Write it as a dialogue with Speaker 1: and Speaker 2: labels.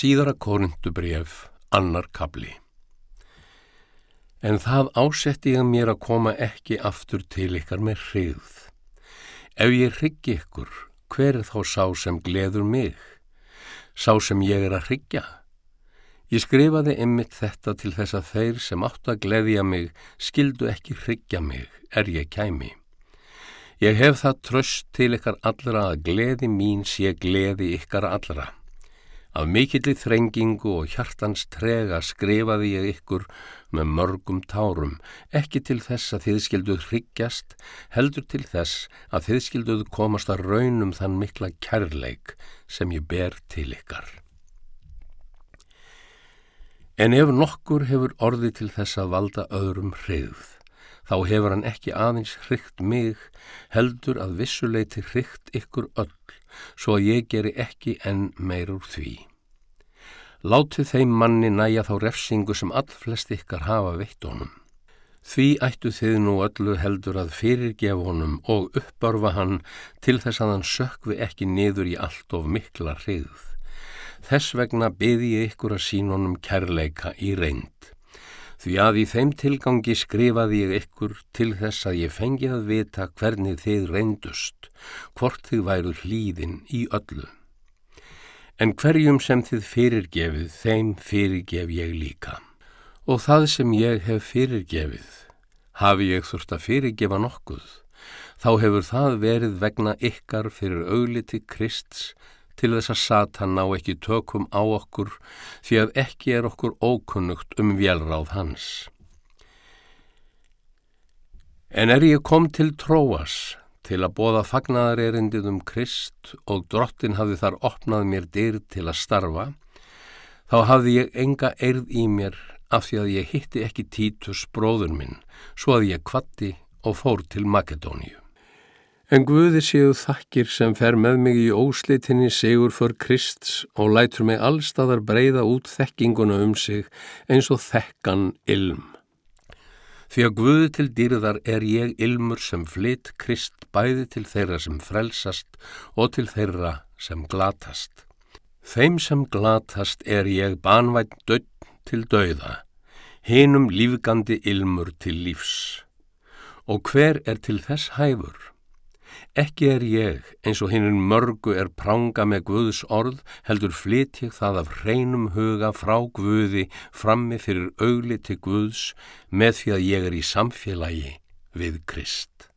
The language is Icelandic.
Speaker 1: Síðara korundubref, annar kabli. En það ásetti ég mér að koma ekki aftur til ykkar með hrigð. Ef ég hriggi ykkur, hver er þá sá sem gleður mig? Sá sem ég er að hryggja? Ég skrifaði ymmit þetta til þess að þeir sem átt að gleðja mig skildu ekki hryggja mig, er ég kæmi. Ég hef það tröst til ykkar allra að gleði mín sé gleði ykkar allra. Af mikilli þrengingu og hjartans trega skrifaði ég ykkur með mörgum tárum, ekki til þess að þið skilduð hryggjast, heldur til þess að þið skilduð komast að raunum þann mikla kærleik sem ég ber til ykkar. En ef nokkur hefur orði til þess að valda öðrum hrigð, þá hefur hann ekki aðeins hrygt mig, heldur að vissuleiti hrygt ykkur öll, svo að ég geri ekki enn meir úr því. Látið þeim manni næja þá refsingu sem allflest ykkar hafa veitt honum. Því ættu þið nú öllu heldur að fyrirgefa honum og uppörfa hann til þess að hann sökvi ekki niður í allt of mikla hrigð. Þess vegna byði ég ykkur að sín honum kærleika í reynd. Því að í þeim tilgangi skrifaði ég ykkur til þess að ég fengi að vita hvernig þið reyndust, hvort þið væru hlýðin í öllu. En hverjum sem þið fyrirgefið, þeim fyrirgef ég líka. Og það sem ég hef fyrirgefið, hafi ég þurft að fyrirgefa nokkuð, þá hefur það verið vegna ykkar fyrir augliti Krists til þess að Satan ná ekki tökum á okkur því að ekki er okkur ókunnugt um velráð hans. En er ég kom til Tróas til að bóða fagnaðar erindið um Krist og drottin hafði þar opnað mér dyr til að starfa, þá hafði ég enga eirð í mér af því að ég hitti ekki Títus bróður minn, svo að ég kvatti og fór til Makedóníu. En Guði séu þakkir sem fer með mig í óslitinni segur för Krists og lætur mig allstaðar breyða út þekkinguna um sig eins og þekkan ilm. Því að Guði til dýrðar er ég ilmur sem flytt Krist bæði til þeirra sem frelsast og til þeirra sem glatast. Þeim sem glatast er ég banvætt dödd til dauða, hinum lífgandi ilmur til lífs. Og hver er til þess hæfur? Ekki er ég eins og hinnum mörgu er pranga með Guðs orð, heldur flyt ég það af hreinum huga frá Guði frammi fyrir augli til Guðs með því að ég er í samfélagi við Krist.